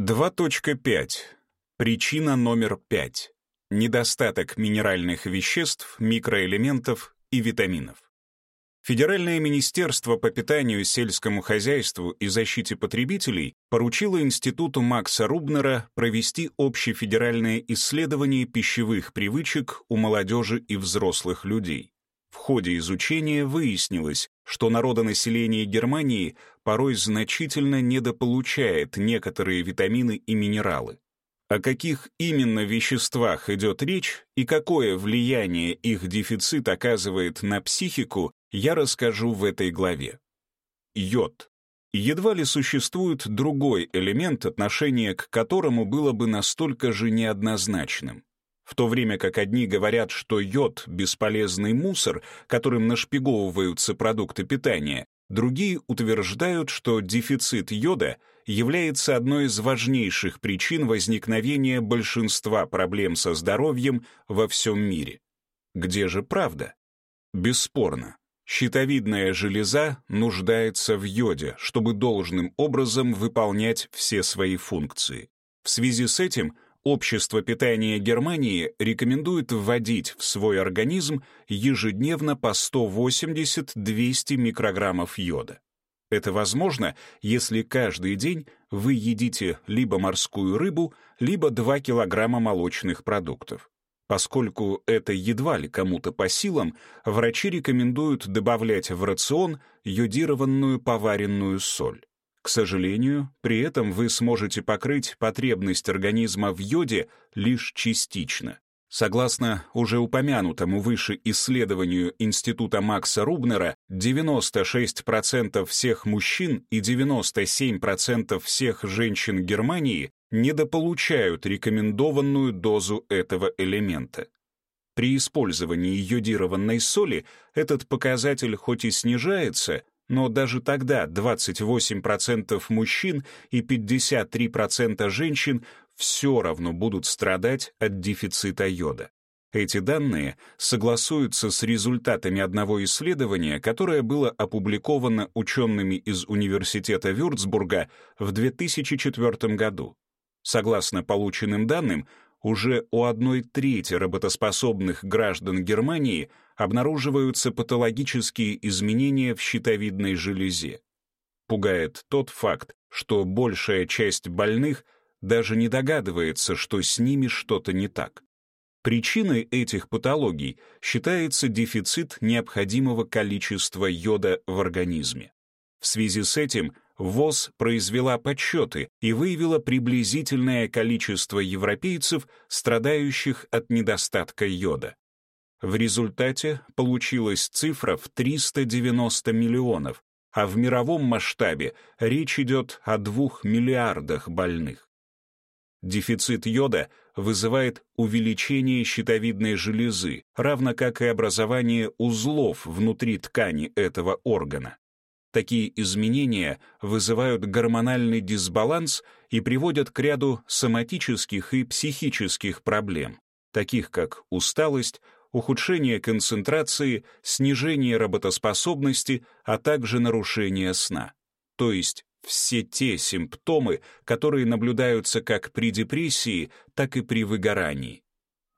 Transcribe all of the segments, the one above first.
2.5. Причина номер 5. Недостаток минеральных веществ, микроэлементов и витаминов. Федеральное министерство по питанию, сельскому хозяйству и защите потребителей поручило Институту Макса Рубнера провести общефедеральное исследование пищевых привычек у молодежи и взрослых людей. В ходе изучения выяснилось, что народонаселение Германии порой значительно недополучает некоторые витамины и минералы. О каких именно веществах идет речь и какое влияние их дефицит оказывает на психику, я расскажу в этой главе. Йод. Едва ли существует другой элемент, отношение к которому было бы настолько же неоднозначным. В то время как одни говорят, что йод — бесполезный мусор, которым нашпиговываются продукты питания, другие утверждают, что дефицит йода является одной из важнейших причин возникновения большинства проблем со здоровьем во всем мире. Где же правда? Бесспорно. Щитовидная железа нуждается в йоде, чтобы должным образом выполнять все свои функции. В связи с этим Общество питания Германии рекомендует вводить в свой организм ежедневно по 180-200 микрограммов йода. Это возможно, если каждый день вы едите либо морскую рыбу, либо 2 килограмма молочных продуктов. Поскольку это едва ли кому-то по силам, врачи рекомендуют добавлять в рацион йодированную поваренную соль. К сожалению, при этом вы сможете покрыть потребность организма в йоде лишь частично. Согласно уже упомянутому выше исследованию Института Макса Рубнера, 96% всех мужчин и 97% всех женщин Германии недополучают рекомендованную дозу этого элемента. При использовании йодированной соли этот показатель хоть и снижается, но даже тогда 28% мужчин и 53% женщин все равно будут страдать от дефицита йода. Эти данные согласуются с результатами одного исследования, которое было опубликовано учеными из Университета Вюрцбурга в 2004 году. Согласно полученным данным, уже у одной трети работоспособных граждан Германии обнаруживаются патологические изменения в щитовидной железе. Пугает тот факт, что большая часть больных даже не догадывается, что с ними что-то не так. Причиной этих патологий считается дефицит необходимого количества йода в организме. В связи с этим ВОЗ произвела подсчеты и выявила приблизительное количество европейцев, страдающих от недостатка йода. В результате получилась цифра в 390 миллионов, а в мировом масштабе речь идет о двух миллиардах больных. Дефицит йода вызывает увеличение щитовидной железы, равно как и образование узлов внутри ткани этого органа. Такие изменения вызывают гормональный дисбаланс и приводят к ряду соматических и психических проблем, таких как усталость, ухудшение концентрации, снижение работоспособности, а также нарушение сна. То есть все те симптомы, которые наблюдаются как при депрессии, так и при выгорании.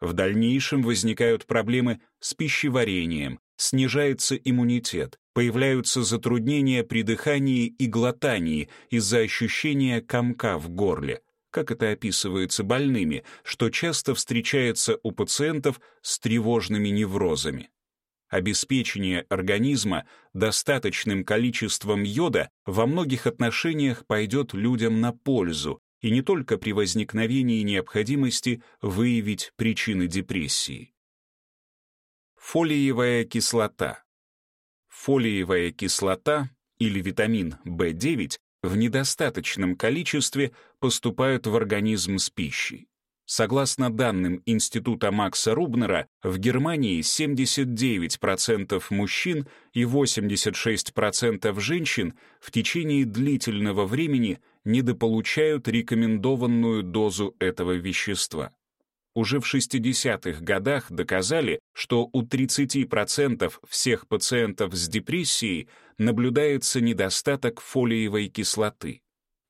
В дальнейшем возникают проблемы с пищеварением, снижается иммунитет, появляются затруднения при дыхании и глотании из-за ощущения комка в горле, как это описывается больными, что часто встречается у пациентов с тревожными неврозами. Обеспечение организма достаточным количеством йода во многих отношениях пойдет людям на пользу, и не только при возникновении необходимости выявить причины депрессии. Фолиевая кислота. Фолиевая кислота или витамин В9 в недостаточном количестве поступают в организм с пищей. Согласно данным Института Макса Рубнера, в Германии 79% мужчин и 86% женщин в течение длительного времени недополучают рекомендованную дозу этого вещества уже в 60-х годах доказали, что у 30% всех пациентов с депрессией наблюдается недостаток фолиевой кислоты.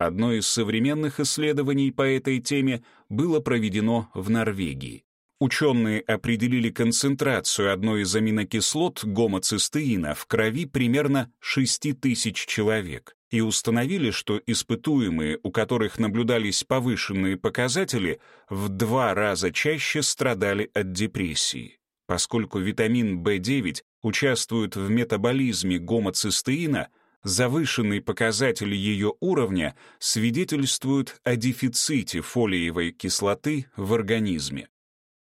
Одно из современных исследований по этой теме было проведено в Норвегии. Ученые определили концентрацию одной из аминокислот гомоцистеина в крови примерно 6 тысяч человек и установили, что испытуемые, у которых наблюдались повышенные показатели, в два раза чаще страдали от депрессии. Поскольку витамин В9 участвует в метаболизме гомоцистеина, завышенный показатель ее уровня свидетельствуют о дефиците фолиевой кислоты в организме.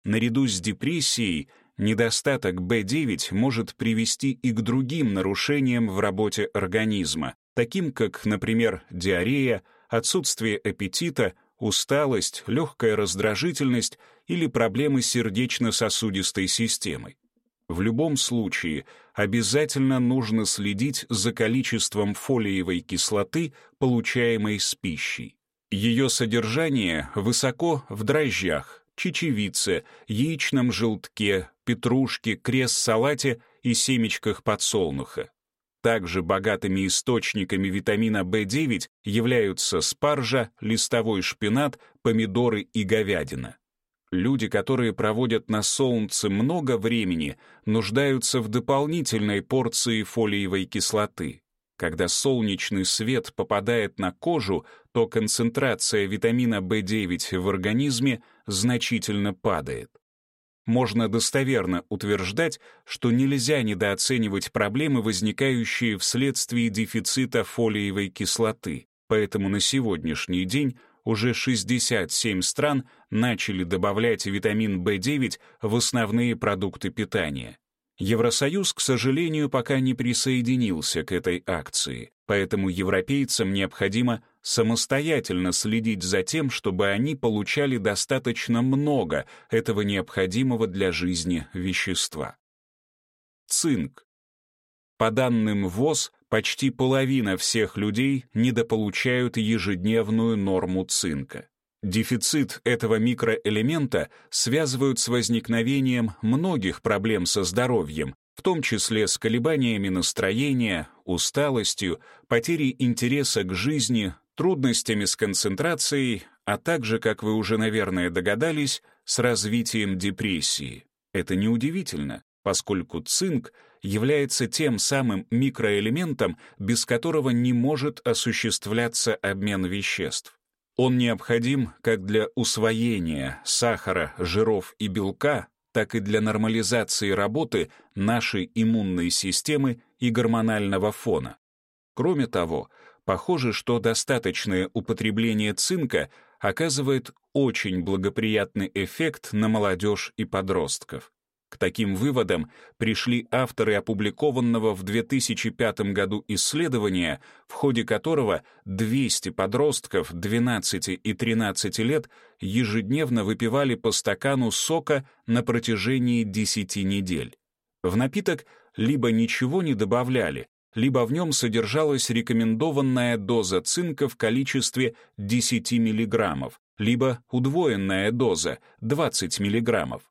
Наряду с депрессией недостаток В9 может привести и к другим нарушениям в работе организма, таким как, например, диарея, отсутствие аппетита, усталость, легкая раздражительность или проблемы сердечно-сосудистой системой. В любом случае, обязательно нужно следить за количеством фолиевой кислоты, получаемой с пищей. Ее содержание высоко в дрожжах, чечевице, яичном желтке, петрушке, крест-салате и семечках подсолнуха. Также богатыми источниками витамина В9 являются спаржа, листовой шпинат, помидоры и говядина. Люди, которые проводят на солнце много времени, нуждаются в дополнительной порции фолиевой кислоты. Когда солнечный свет попадает на кожу, то концентрация витамина В9 в организме значительно падает можно достоверно утверждать, что нельзя недооценивать проблемы, возникающие вследствие дефицита фолиевой кислоты, поэтому на сегодняшний день уже 67 стран начали добавлять витамин В9 в основные продукты питания. Евросоюз, к сожалению, пока не присоединился к этой акции, поэтому европейцам необходимо самостоятельно следить за тем, чтобы они получали достаточно много этого необходимого для жизни вещества. Цинк. По данным ВОЗ, почти половина всех людей недополучают ежедневную норму цинка. Дефицит этого микроэлемента связывают с возникновением многих проблем со здоровьем, в том числе с колебаниями настроения, усталостью, потерей интереса к жизни, трудностями с концентрацией, а также, как вы уже, наверное, догадались, с развитием депрессии. Это неудивительно, поскольку цинк является тем самым микроэлементом, без которого не может осуществляться обмен веществ. Он необходим как для усвоения сахара, жиров и белка, так и для нормализации работы нашей иммунной системы и гормонального фона. Кроме того, похоже, что достаточное употребление цинка оказывает очень благоприятный эффект на молодежь и подростков. К таким выводам пришли авторы опубликованного в 2005 году исследования, в ходе которого 200 подростков 12 и 13 лет ежедневно выпивали по стакану сока на протяжении 10 недель. В напиток либо ничего не добавляли, либо в нем содержалась рекомендованная доза цинка в количестве 10 мг, либо удвоенная доза 20 мг.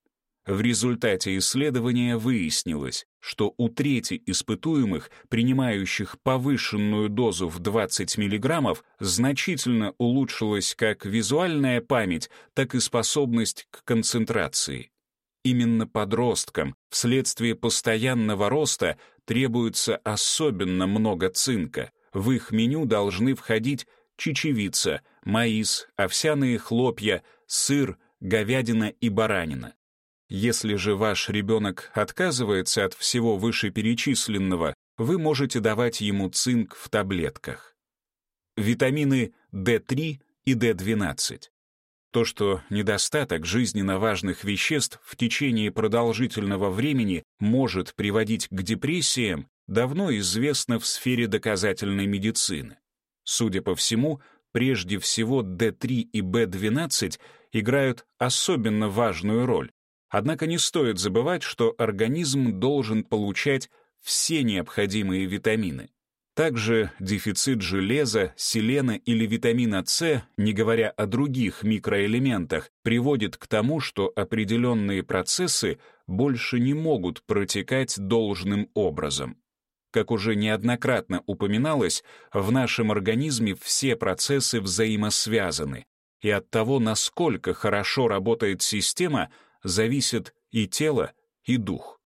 В результате исследования выяснилось, что у трети испытуемых, принимающих повышенную дозу в 20 мг, значительно улучшилась как визуальная память, так и способность к концентрации. Именно подросткам вследствие постоянного роста требуется особенно много цинка. В их меню должны входить чечевица, маис, овсяные хлопья, сыр, говядина и баранина. Если же ваш ребенок отказывается от всего вышеперечисленного, вы можете давать ему цинк в таблетках. Витамины D3 и D12. То, что недостаток жизненно важных веществ в течение продолжительного времени может приводить к депрессиям, давно известно в сфере доказательной медицины. Судя по всему, прежде всего D3 и B12 играют особенно важную роль. Однако не стоит забывать, что организм должен получать все необходимые витамины. Также дефицит железа, селена или витамина С, не говоря о других микроэлементах, приводит к тому, что определенные процессы больше не могут протекать должным образом. Как уже неоднократно упоминалось, в нашем организме все процессы взаимосвязаны, и от того, насколько хорошо работает система, зависит и тело, и дух.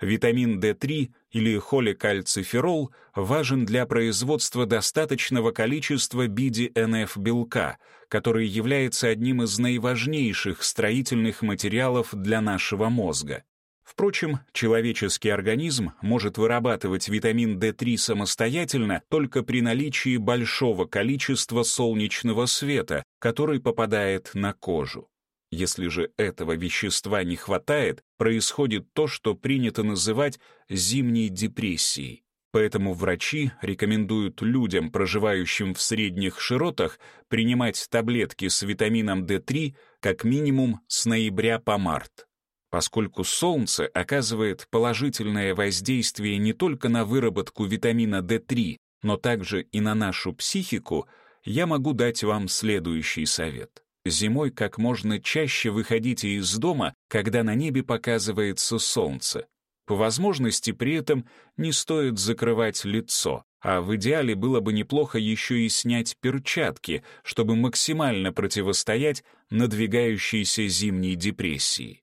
Витамин D3 или холикальциферол важен для производства достаточного количества BDNF-белка, который является одним из наиважнейших строительных материалов для нашего мозга. Впрочем, человеческий организм может вырабатывать витамин D3 самостоятельно только при наличии большого количества солнечного света, который попадает на кожу. Если же этого вещества не хватает, происходит то, что принято называть зимней депрессией. Поэтому врачи рекомендуют людям, проживающим в средних широтах, принимать таблетки с витамином D3 как минимум с ноября по март поскольку солнце оказывает положительное воздействие не только на выработку витамина D3, но также и на нашу психику, я могу дать вам следующий совет. Зимой как можно чаще выходите из дома, когда на небе показывается солнце. По возможности при этом не стоит закрывать лицо, а в идеале было бы неплохо еще и снять перчатки, чтобы максимально противостоять надвигающейся зимней депрессии.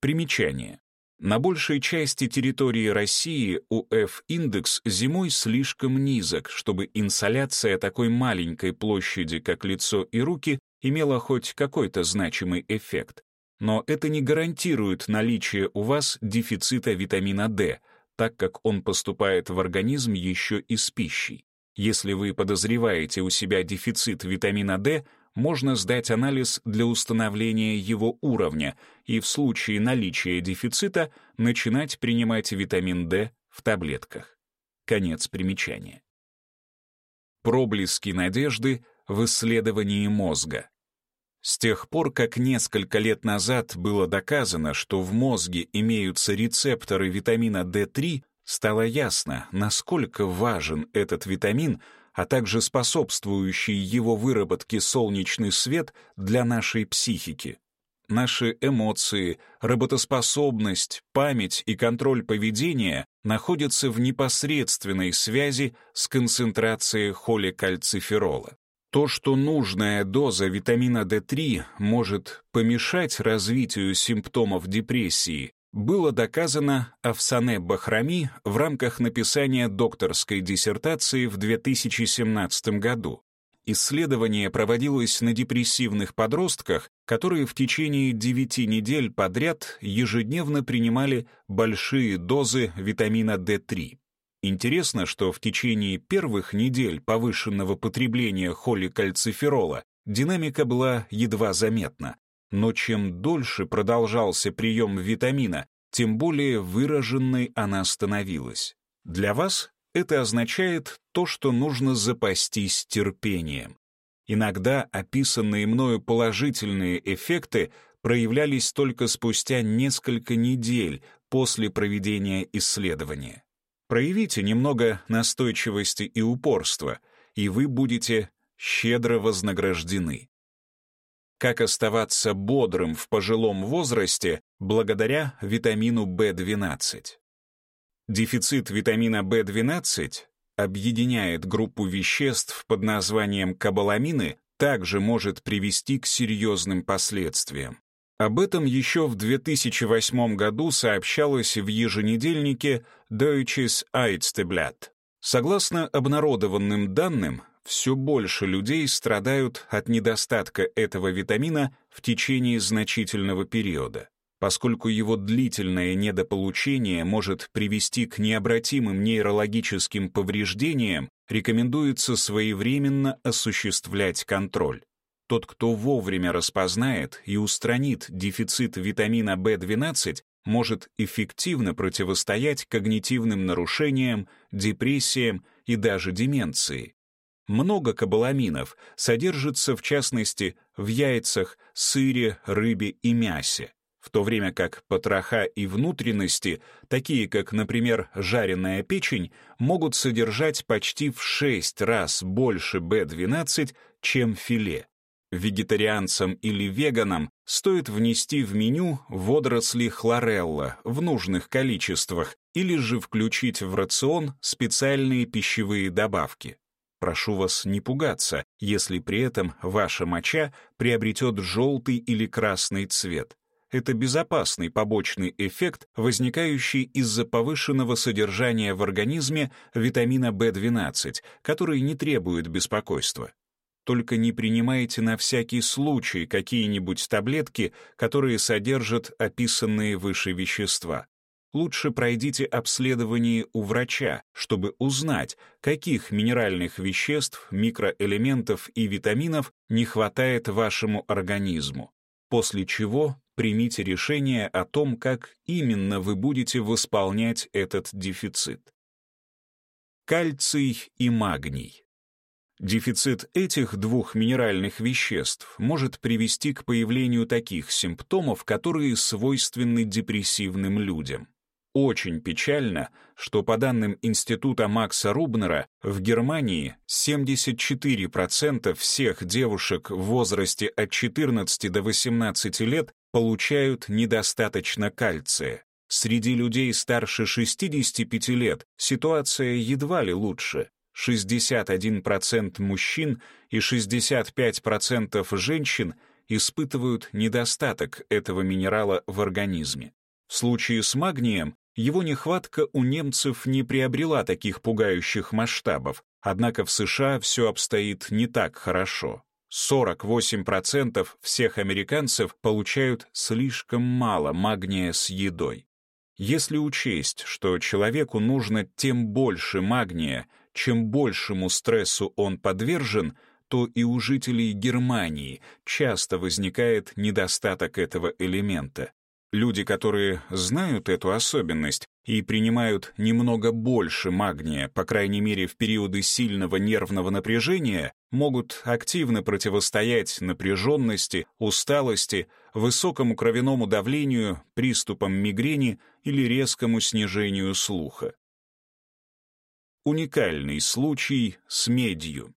Примечание. На большей части территории России УФ-индекс зимой слишком низок, чтобы инсоляция такой маленькой площади, как лицо и руки, имела хоть какой-то значимый эффект. Но это не гарантирует наличие у вас дефицита витамина D, так как он поступает в организм еще и с пищей. Если вы подозреваете у себя дефицит витамина D, можно сдать анализ для установления его уровня и в случае наличия дефицита начинать принимать витамин D в таблетках. Конец примечания. Проблески надежды в исследовании мозга. С тех пор, как несколько лет назад было доказано, что в мозге имеются рецепторы витамина D3, стало ясно, насколько важен этот витамин — а также способствующий его выработке солнечный свет для нашей психики. Наши эмоции, работоспособность, память и контроль поведения находятся в непосредственной связи с концентрацией холикальциферола. То, что нужная доза витамина D3 может помешать развитию симптомов депрессии, было доказано Афсане Бахрами в рамках написания докторской диссертации в 2017 году. Исследование проводилось на депрессивных подростках, которые в течение 9 недель подряд ежедневно принимали большие дозы витамина D3. Интересно, что в течение первых недель повышенного потребления холикальциферола динамика была едва заметна, но чем дольше продолжался прием витамина, тем более выраженной она становилась. Для вас это означает то, что нужно запастись терпением. Иногда описанные мною положительные эффекты проявлялись только спустя несколько недель после проведения исследования. Проявите немного настойчивости и упорства, и вы будете щедро вознаграждены как оставаться бодрым в пожилом возрасте благодаря витамину В12. Дефицит витамина В12 объединяет группу веществ под названием кобаламины, также может привести к серьезным последствиям. Об этом еще в 2008 году сообщалось в еженедельнике Deutsches Ärzteblatt. Согласно обнародованным данным, все больше людей страдают от недостатка этого витамина в течение значительного периода. Поскольку его длительное недополучение может привести к необратимым нейрологическим повреждениям, рекомендуется своевременно осуществлять контроль. Тот, кто вовремя распознает и устранит дефицит витамина В12, может эффективно противостоять когнитивным нарушениям, депрессиям и даже деменции. Много кобаламинов содержится, в частности, в яйцах, сыре, рыбе и мясе, в то время как потроха и внутренности, такие как, например, жареная печень, могут содержать почти в 6 раз больше B12, чем филе. Вегетарианцам или веганам стоит внести в меню водоросли хлорелла в нужных количествах, или же включить в рацион специальные пищевые добавки. Прошу вас не пугаться, если при этом ваша моча приобретет желтый или красный цвет. Это безопасный побочный эффект, возникающий из-за повышенного содержания в организме витамина В12, который не требует беспокойства. Только не принимайте на всякий случай какие-нибудь таблетки, которые содержат описанные выше вещества лучше пройдите обследование у врача, чтобы узнать, каких минеральных веществ, микроэлементов и витаминов не хватает вашему организму, после чего примите решение о том, как именно вы будете восполнять этот дефицит. Кальций и магний. Дефицит этих двух минеральных веществ может привести к появлению таких симптомов, которые свойственны депрессивным людям. Очень печально, что по данным Института Макса Рубнера в Германии 74% всех девушек в возрасте от 14 до 18 лет получают недостаточно кальция. Среди людей старше 65 лет ситуация едва ли лучше. 61% мужчин и 65% женщин испытывают недостаток этого минерала в организме. В случае с магнием его нехватка у немцев не приобрела таких пугающих масштабов, однако в США все обстоит не так хорошо. 48% всех американцев получают слишком мало магния с едой. Если учесть, что человеку нужно тем больше магния, чем большему стрессу он подвержен, то и у жителей Германии часто возникает недостаток этого элемента. Люди, которые знают эту особенность и принимают немного больше магния, по крайней мере в периоды сильного нервного напряжения, могут активно противостоять напряженности, усталости, высокому кровяному давлению, приступам мигрени или резкому снижению слуха. Уникальный случай с медью.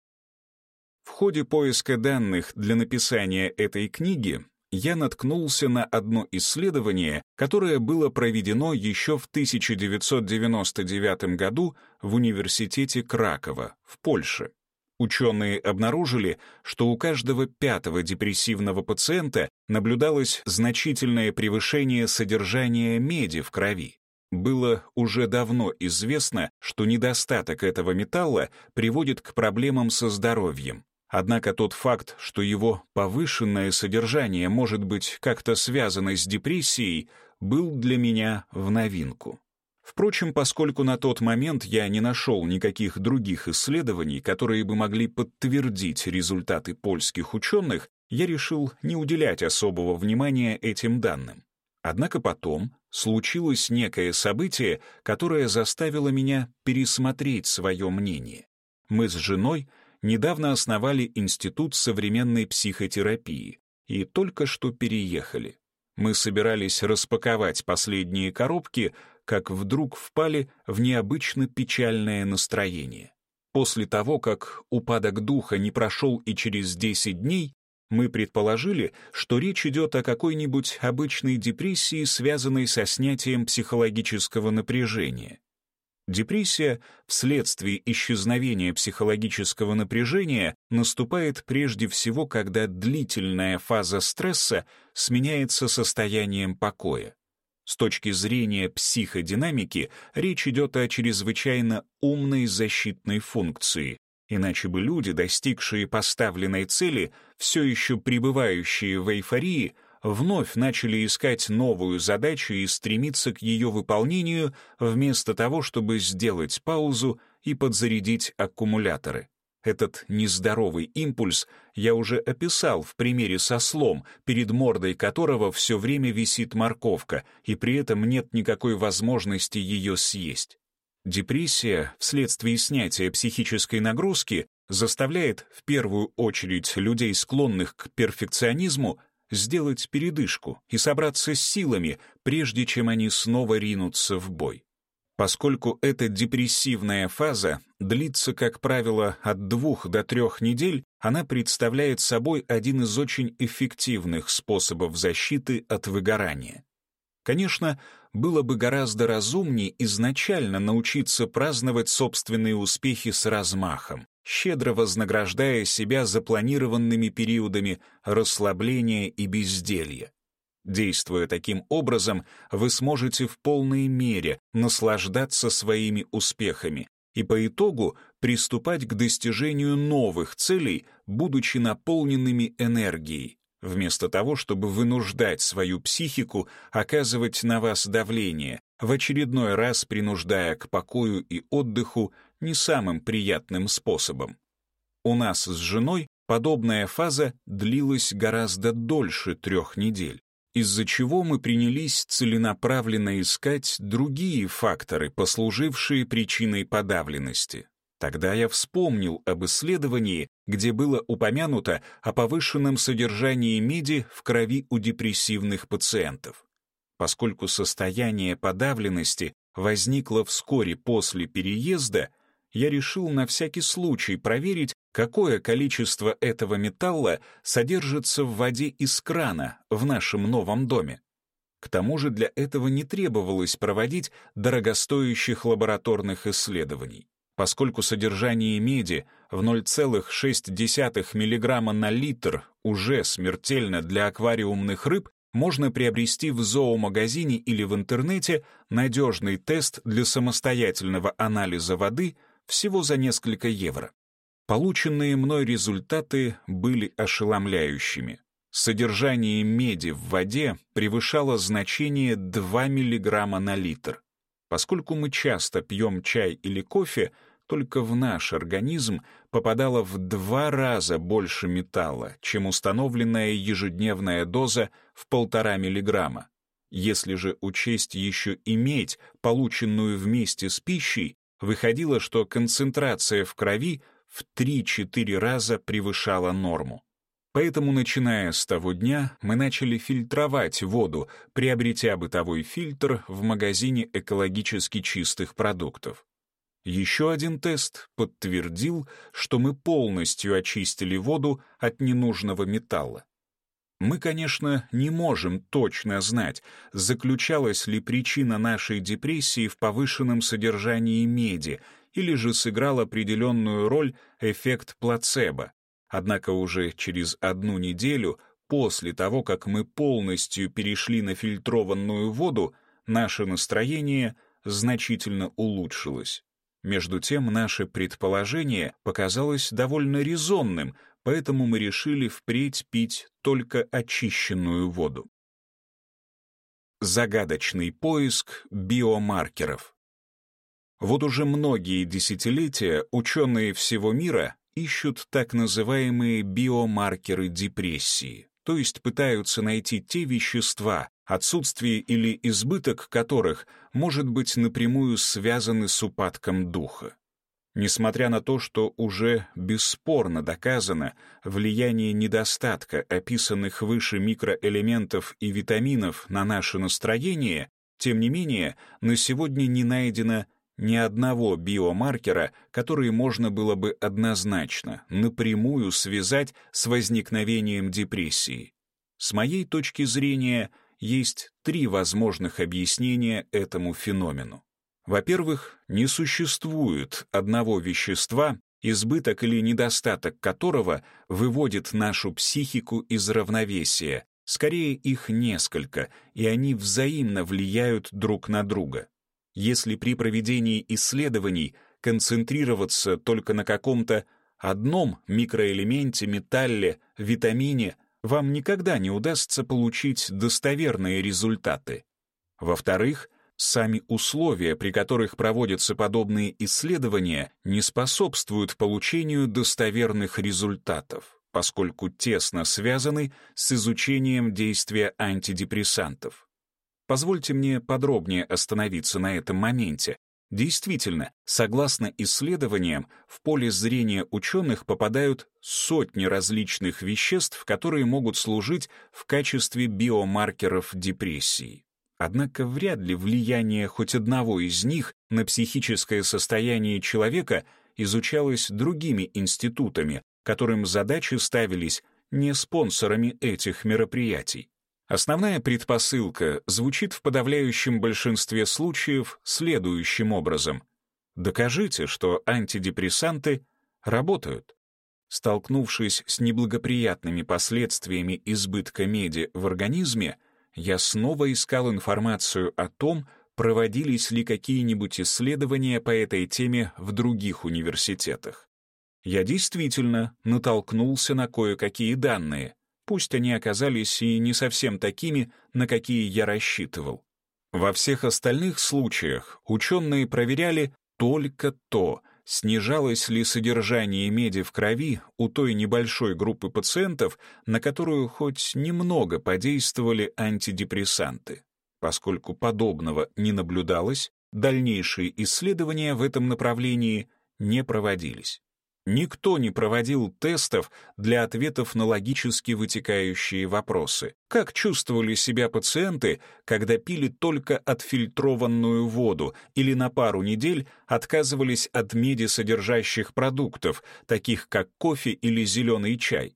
В ходе поиска данных для написания этой книги я наткнулся на одно исследование, которое было проведено еще в 1999 году в Университете Кракова в Польше. Ученые обнаружили, что у каждого пятого депрессивного пациента наблюдалось значительное превышение содержания меди в крови. Было уже давно известно, что недостаток этого металла приводит к проблемам со здоровьем, Однако тот факт, что его повышенное содержание может быть как-то связано с депрессией, был для меня в новинку. Впрочем, поскольку на тот момент я не нашел никаких других исследований, которые бы могли подтвердить результаты польских ученых, я решил не уделять особого внимания этим данным. Однако потом случилось некое событие, которое заставило меня пересмотреть свое мнение. Мы с женой — недавно основали Институт современной психотерапии и только что переехали. Мы собирались распаковать последние коробки, как вдруг впали в необычно печальное настроение. После того, как упадок духа не прошел и через 10 дней, мы предположили, что речь идет о какой-нибудь обычной депрессии, связанной со снятием психологического напряжения. Депрессия вследствие исчезновения психологического напряжения наступает прежде всего, когда длительная фаза стресса сменяется состоянием покоя. С точки зрения психодинамики речь идет о чрезвычайно умной защитной функции, иначе бы люди, достигшие поставленной цели, все еще пребывающие в эйфории, вновь начали искать новую задачу и стремиться к ее выполнению вместо того, чтобы сделать паузу и подзарядить аккумуляторы. Этот нездоровый импульс я уже описал в примере со слом, перед мордой которого все время висит морковка, и при этом нет никакой возможности ее съесть. Депрессия вследствие снятия психической нагрузки заставляет в первую очередь людей, склонных к перфекционизму, сделать передышку и собраться с силами, прежде чем они снова ринутся в бой. Поскольку эта депрессивная фаза длится, как правило, от двух до трех недель, она представляет собой один из очень эффективных способов защиты от выгорания. Конечно, было бы гораздо разумнее изначально научиться праздновать собственные успехи с размахом, щедро вознаграждая себя запланированными периодами расслабления и безделья. Действуя таким образом, вы сможете в полной мере наслаждаться своими успехами и по итогу приступать к достижению новых целей, будучи наполненными энергией, вместо того, чтобы вынуждать свою психику оказывать на вас давление, в очередной раз принуждая к покою и отдыху не самым приятным способом. У нас с женой подобная фаза длилась гораздо дольше трех недель из-за чего мы принялись целенаправленно искать другие факторы, послужившие причиной подавленности. Тогда я вспомнил об исследовании, где было упомянуто о повышенном содержании меди в крови у депрессивных пациентов. Поскольку состояние подавленности возникло вскоре после переезда, я решил на всякий случай проверить, какое количество этого металла содержится в воде из крана в нашем новом доме. К тому же для этого не требовалось проводить дорогостоящих лабораторных исследований. Поскольку содержание меди в 0,6 мг на литр уже смертельно для аквариумных рыб, можно приобрести в зоомагазине или в интернете надежный тест для самостоятельного анализа воды всего за несколько евро. Полученные мной результаты были ошеломляющими. Содержание меди в воде превышало значение 2 мг на литр. Поскольку мы часто пьем чай или кофе, только в наш организм попадало в два раза больше металла, чем установленная ежедневная доза в полтора миллиграмма. Если же учесть еще и медь, полученную вместе с пищей, выходило, что концентрация в крови в 3-4 раза превышала норму. Поэтому, начиная с того дня, мы начали фильтровать воду, приобретя бытовой фильтр в магазине экологически чистых продуктов. Еще один тест подтвердил, что мы полностью очистили воду от ненужного металла. Мы, конечно, не можем точно знать, заключалась ли причина нашей депрессии в повышенном содержании меди или же сыграл определенную роль эффект плацебо. Однако уже через одну неделю после того, как мы полностью перешли на фильтрованную воду, наше настроение значительно улучшилось. Между тем, наше предположение показалось довольно резонным, поэтому мы решили впредь пить только очищенную воду. Загадочный поиск биомаркеров вот уже многие десятилетия ученые всего мира ищут так называемые биомаркеры депрессии, то есть пытаются найти те вещества, отсутствие или избыток которых может быть напрямую связаны с упадком духа. Несмотря на то, что уже бесспорно доказано влияние недостатка описанных выше микроэлементов и витаминов на наше настроение, тем не менее на сегодня не найдено ни одного биомаркера, который можно было бы однозначно, напрямую связать с возникновением депрессии. С моей точки зрения, есть три возможных объяснения этому феномену. Во-первых, не существует одного вещества, избыток или недостаток которого выводит нашу психику из равновесия, скорее их несколько, и они взаимно влияют друг на друга. Если при проведении исследований концентрироваться только на каком-то одном микроэлементе, металле, витамине, вам никогда не удастся получить достоверные результаты. Во-вторых, сами условия, при которых проводятся подобные исследования, не способствуют получению достоверных результатов, поскольку тесно связаны с изучением действия антидепрессантов. Позвольте мне подробнее остановиться на этом моменте. Действительно, согласно исследованиям, в поле зрения ученых попадают сотни различных веществ, которые могут служить в качестве биомаркеров депрессии. Однако вряд ли влияние хоть одного из них на психическое состояние человека изучалось другими институтами, которым задачи ставились не спонсорами этих мероприятий. Основная предпосылка звучит в подавляющем большинстве случаев следующим образом. Докажите, что антидепрессанты работают. Столкнувшись с неблагоприятными последствиями избытка меди в организме, я снова искал информацию о том, проводились ли какие-нибудь исследования по этой теме в других университетах. Я действительно натолкнулся на кое-какие данные, пусть они оказались и не совсем такими, на какие я рассчитывал. Во всех остальных случаях ученые проверяли только то, снижалось ли содержание меди в крови у той небольшой группы пациентов, на которую хоть немного подействовали антидепрессанты. Поскольку подобного не наблюдалось, дальнейшие исследования в этом направлении не проводились. Никто не проводил тестов для ответов на логически вытекающие вопросы. Как чувствовали себя пациенты, когда пили только отфильтрованную воду или на пару недель отказывались от меди-содержащих продуктов, таких как кофе или зеленый чай?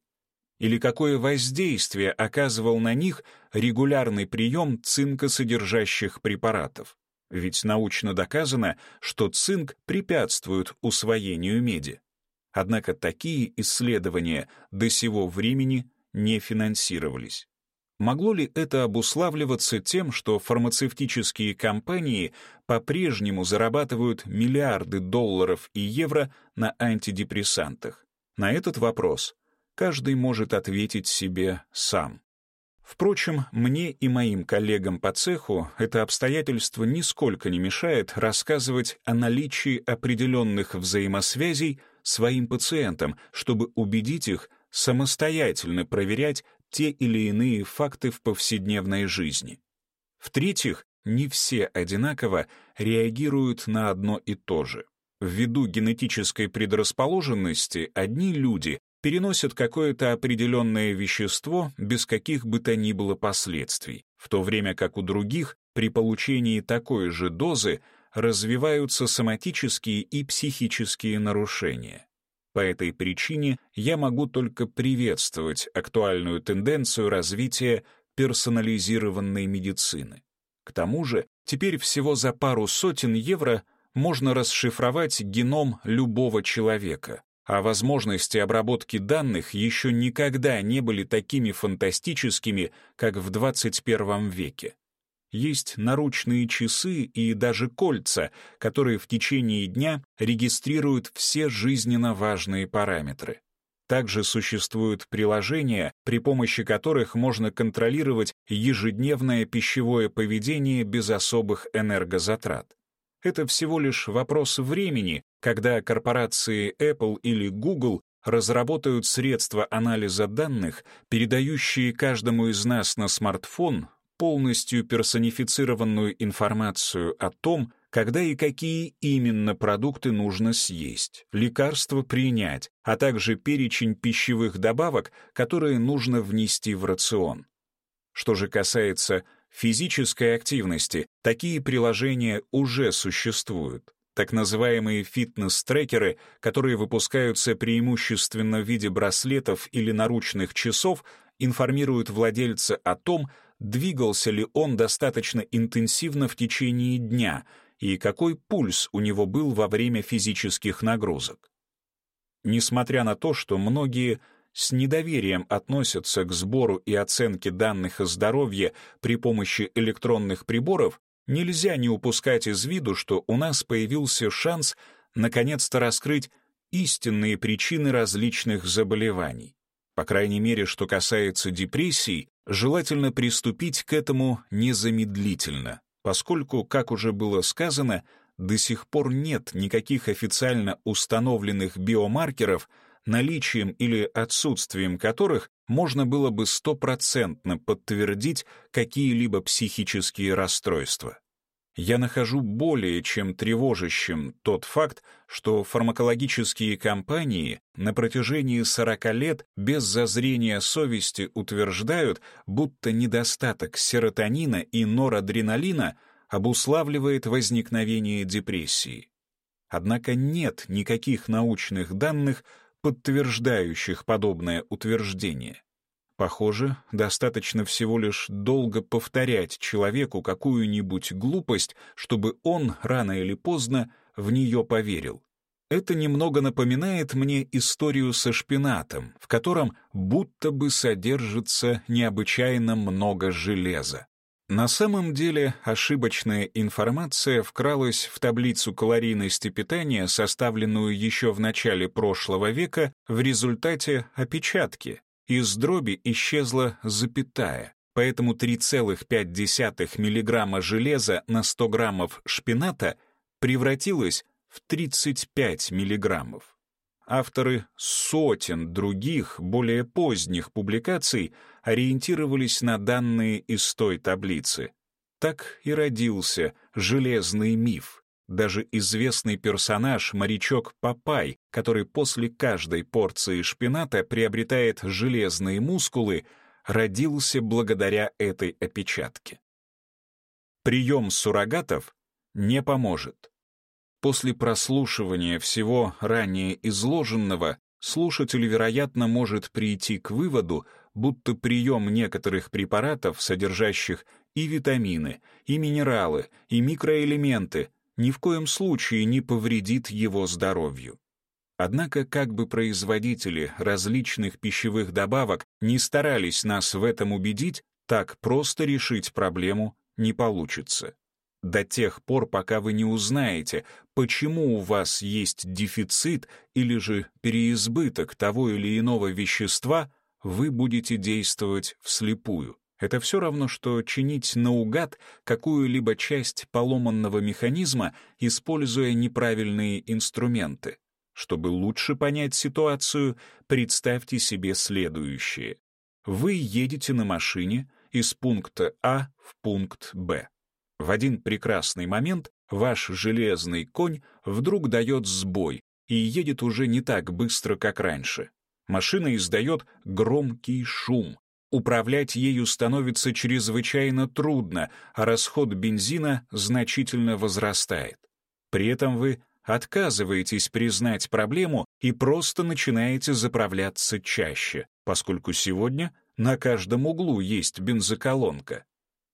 или какое воздействие оказывал на них регулярный прием цинкосодержащих препаратов. Ведь научно доказано, что цинк препятствует усвоению меди. Однако такие исследования до сего времени не финансировались. Могло ли это обуславливаться тем, что фармацевтические компании по-прежнему зарабатывают миллиарды долларов и евро на антидепрессантах? На этот вопрос каждый может ответить себе сам. Впрочем, мне и моим коллегам по цеху это обстоятельство нисколько не мешает рассказывать о наличии определенных взаимосвязей своим пациентам, чтобы убедить их самостоятельно проверять те или иные факты в повседневной жизни. В-третьих, не все одинаково реагируют на одно и то же. Ввиду генетической предрасположенности одни люди переносят какое-то определенное вещество без каких бы то ни было последствий, в то время как у других при получении такой же дозы развиваются соматические и психические нарушения. По этой причине я могу только приветствовать актуальную тенденцию развития персонализированной медицины. К тому же, теперь всего за пару сотен евро можно расшифровать геном любого человека, а возможности обработки данных еще никогда не были такими фантастическими, как в 21 веке. Есть наручные часы и даже кольца, которые в течение дня регистрируют все жизненно важные параметры. Также существуют приложения, при помощи которых можно контролировать ежедневное пищевое поведение без особых энергозатрат. Это всего лишь вопрос времени, когда корпорации Apple или Google разработают средства анализа данных, передающие каждому из нас на смартфон полностью персонифицированную информацию о том, когда и какие именно продукты нужно съесть, лекарства принять, а также перечень пищевых добавок, которые нужно внести в рацион. Что же касается физической активности, такие приложения уже существуют. Так называемые фитнес-трекеры, которые выпускаются преимущественно в виде браслетов или наручных часов, информируют владельца о том, двигался ли он достаточно интенсивно в течение дня и какой пульс у него был во время физических нагрузок. Несмотря на то, что многие с недоверием относятся к сбору и оценке данных о здоровье при помощи электронных приборов, нельзя не упускать из виду, что у нас появился шанс наконец-то раскрыть истинные причины различных заболеваний. По крайней мере, что касается депрессий, желательно приступить к этому незамедлительно, поскольку, как уже было сказано, до сих пор нет никаких официально установленных биомаркеров, наличием или отсутствием которых можно было бы стопроцентно подтвердить какие-либо психические расстройства. Я нахожу более чем тревожащим тот факт, что фармакологические компании на протяжении 40 лет без зазрения совести утверждают, будто недостаток серотонина и норадреналина обуславливает возникновение депрессии. Однако нет никаких научных данных, подтверждающих подобное утверждение. Похоже, достаточно всего лишь долго повторять человеку какую-нибудь глупость, чтобы он рано или поздно в нее поверил. Это немного напоминает мне историю со шпинатом, в котором будто бы содержится необычайно много железа. На самом деле ошибочная информация вкралась в таблицу калорийности питания, составленную еще в начале прошлого века в результате опечатки. Из дроби исчезла запятая, поэтому 3,5 мг железа на 100 граммов шпината превратилось в 35 миллиграммов. Авторы сотен других, более поздних публикаций ориентировались на данные из той таблицы. Так и родился железный миф. Даже известный персонаж, морячок Папай, который после каждой порции шпината приобретает железные мускулы, родился благодаря этой опечатке. Прием суррогатов не поможет. После прослушивания всего ранее изложенного слушатель, вероятно, может прийти к выводу, будто прием некоторых препаратов, содержащих и витамины, и минералы, и микроэлементы, ни в коем случае не повредит его здоровью. Однако, как бы производители различных пищевых добавок не старались нас в этом убедить, так просто решить проблему не получится до тех пор, пока вы не узнаете, почему у вас есть дефицит или же переизбыток того или иного вещества, вы будете действовать вслепую. Это все равно, что чинить наугад какую-либо часть поломанного механизма, используя неправильные инструменты. Чтобы лучше понять ситуацию, представьте себе следующее. Вы едете на машине из пункта А в пункт Б. В один прекрасный момент ваш железный конь вдруг дает сбой и едет уже не так быстро, как раньше. Машина издает громкий шум. Управлять ею становится чрезвычайно трудно, а расход бензина значительно возрастает. При этом вы отказываетесь признать проблему и просто начинаете заправляться чаще, поскольку сегодня на каждом углу есть бензоколонка.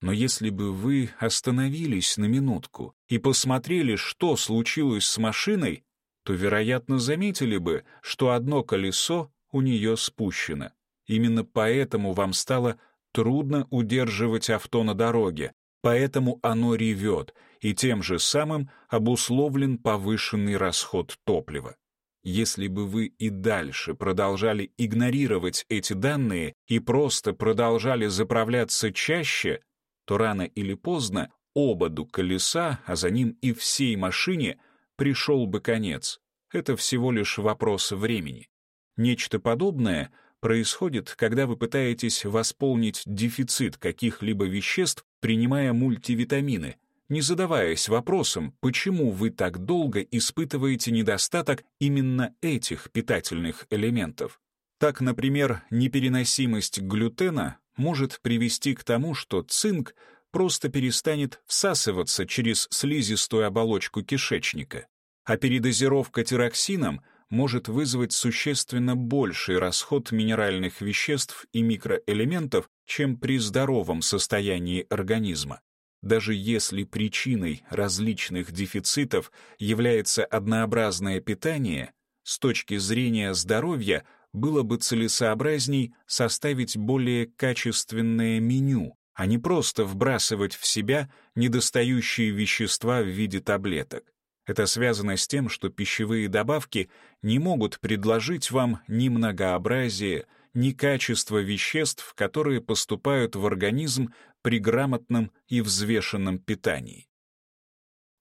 Но если бы вы остановились на минутку и посмотрели, что случилось с машиной, то, вероятно, заметили бы, что одно колесо у нее спущено. Именно поэтому вам стало трудно удерживать авто на дороге, поэтому оно ревет, и тем же самым обусловлен повышенный расход топлива. Если бы вы и дальше продолжали игнорировать эти данные и просто продолжали заправляться чаще, то рано или поздно ободу колеса, а за ним и всей машине, пришел бы конец. Это всего лишь вопрос времени. Нечто подобное происходит, когда вы пытаетесь восполнить дефицит каких-либо веществ, принимая мультивитамины, не задаваясь вопросом, почему вы так долго испытываете недостаток именно этих питательных элементов. Так, например, непереносимость глютена может привести к тому, что цинк просто перестанет всасываться через слизистую оболочку кишечника, а передозировка тироксином может вызвать существенно больший расход минеральных веществ и микроэлементов, чем при здоровом состоянии организма. Даже если причиной различных дефицитов является однообразное питание, с точки зрения здоровья было бы целесообразней составить более качественное меню, а не просто вбрасывать в себя недостающие вещества в виде таблеток. Это связано с тем, что пищевые добавки не могут предложить вам ни многообразие, ни качество веществ, которые поступают в организм при грамотном и взвешенном питании.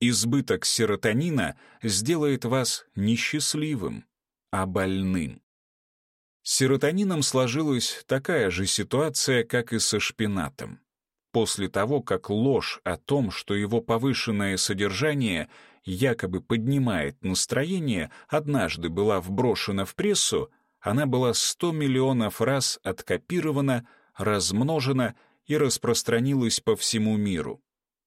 Избыток серотонина сделает вас несчастливым, а больным. С серотонином сложилась такая же ситуация, как и со шпинатом. После того, как ложь о том, что его повышенное содержание якобы поднимает настроение, однажды была вброшена в прессу, она была 100 миллионов раз откопирована, размножена и распространилась по всему миру.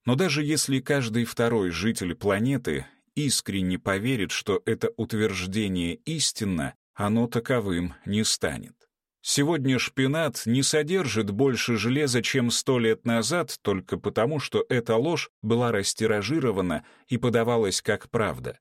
Но даже если каждый второй житель планеты искренне поверит, что это утверждение истинно, оно таковым не станет. Сегодня шпинат не содержит больше железа, чем сто лет назад, только потому, что эта ложь была растиражирована и подавалась как правда.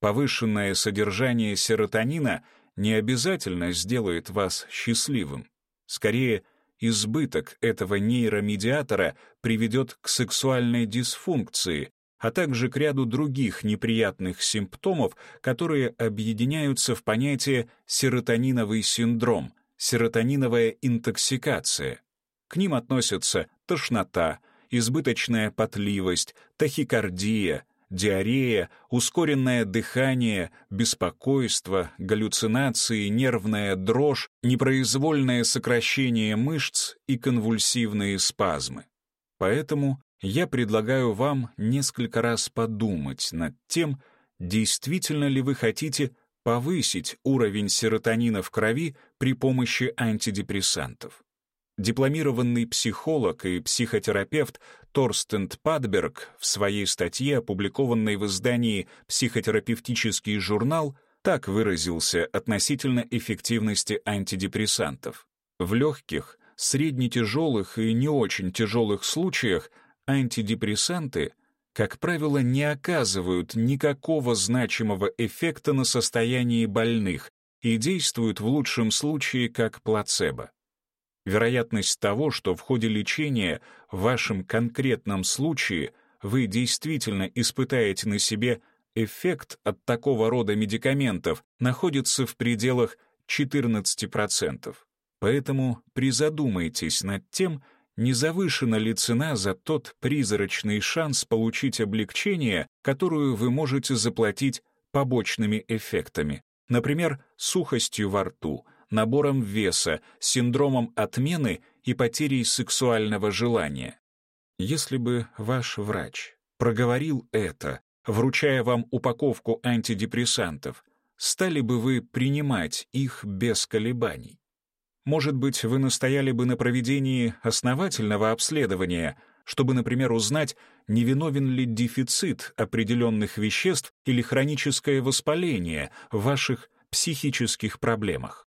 Повышенное содержание серотонина не обязательно сделает вас счастливым. Скорее, избыток этого нейромедиатора приведет к сексуальной дисфункции, а также к ряду других неприятных симптомов, которые объединяются в понятие серотониновый синдром — серотониновая интоксикация. К ним относятся тошнота, избыточная потливость, тахикардия, диарея, ускоренное дыхание, беспокойство, галлюцинации, нервная дрожь, непроизвольное сокращение мышц и конвульсивные спазмы. Поэтому я предлагаю вам несколько раз подумать над тем, действительно ли вы хотите повысить уровень серотонина в крови при помощи антидепрессантов. Дипломированный психолог и психотерапевт Торстен Падберг в своей статье, опубликованной в издании «Психотерапевтический журнал», так выразился относительно эффективности антидепрессантов. В легких, среднетяжелых и не очень тяжелых случаях антидепрессанты — как правило, не оказывают никакого значимого эффекта на состояние больных и действуют в лучшем случае как плацебо. Вероятность того, что в ходе лечения в вашем конкретном случае вы действительно испытаете на себе эффект от такого рода медикаментов, находится в пределах 14%. Поэтому призадумайтесь над тем, не завышена ли цена за тот призрачный шанс получить облегчение, которую вы можете заплатить побочными эффектами, например, сухостью во рту, набором веса, синдромом отмены и потерей сексуального желания. Если бы ваш врач проговорил это, вручая вам упаковку антидепрессантов, стали бы вы принимать их без колебаний? Может быть, вы настояли бы на проведении основательного обследования, чтобы, например, узнать, невиновен ли дефицит определенных веществ или хроническое воспаление в ваших психических проблемах.